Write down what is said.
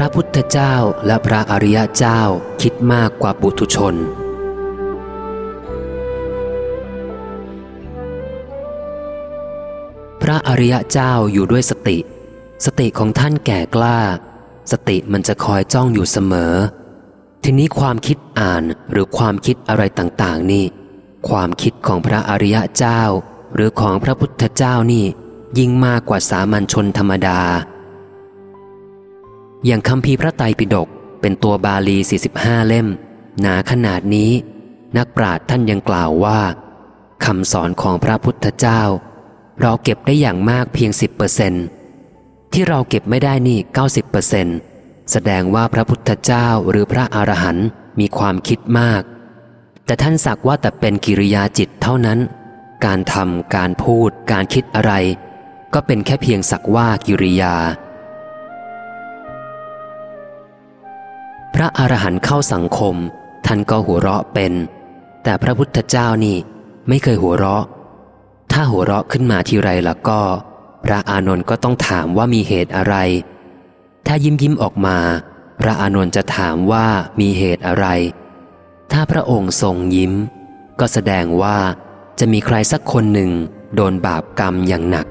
พระพุทธเจ้าและพระอริยเจ้าคิดมากกว่าปุถุชน พระอริยเจ้าอยู่ด้วยสติ สติของท่านแก่กล้า สติมันจะคอยจ้องอยู่เสมอ ทีนี้ความคิดอ่านหรือความคิดอะไรต่างๆ นี่ ความคิดของพระอริยเจ้า หรือของพระพุทธเจ้านี่ ยิ่งมากกว่าสามัญชนธรรมดา อย่างคำพีพระไตรปิฎกเป็นตัวบาลี 45 เล่ม หนาขนาดนี้ นักปราชญ์ท่านยังกล่าวว่าคำสอนของพระพุทธเจ้า เราเก็บได้อย่างมากเพียง 10%ที่เราเก็บไม่ได้นี่ 90%แสดงว่าพระพุทธเจ้าหรือพระอรหันต์มีความคิดมาก แต่ท่านสักว่าแต่เป็นกิริยาจิตเท่านั้น การทำการพูด การคิดอะไร ก็เป็นแค่เพียงสักว่ากิริยา พระอรหันต์เข้าสังคม ท่านก็หัวเราะเป็น แต่พระพุทธเจ้านี่ไม่เคยหัวเราะ ถ้าหัวเราะขึ้นมาทีไรล้วก็ พระอานนท์ก็ต้องถามว่ามีเหตุอะไร ถ้ายิ้มยิ้มออกมา พระอานนท์จะถามว่ามีเหตุอะไร ถ้าพระองค์ทรงยิ้ม ก็แสดงว่าจะมีใครสักคนหนึ่งโดนบาปกรรมอย่างหนัก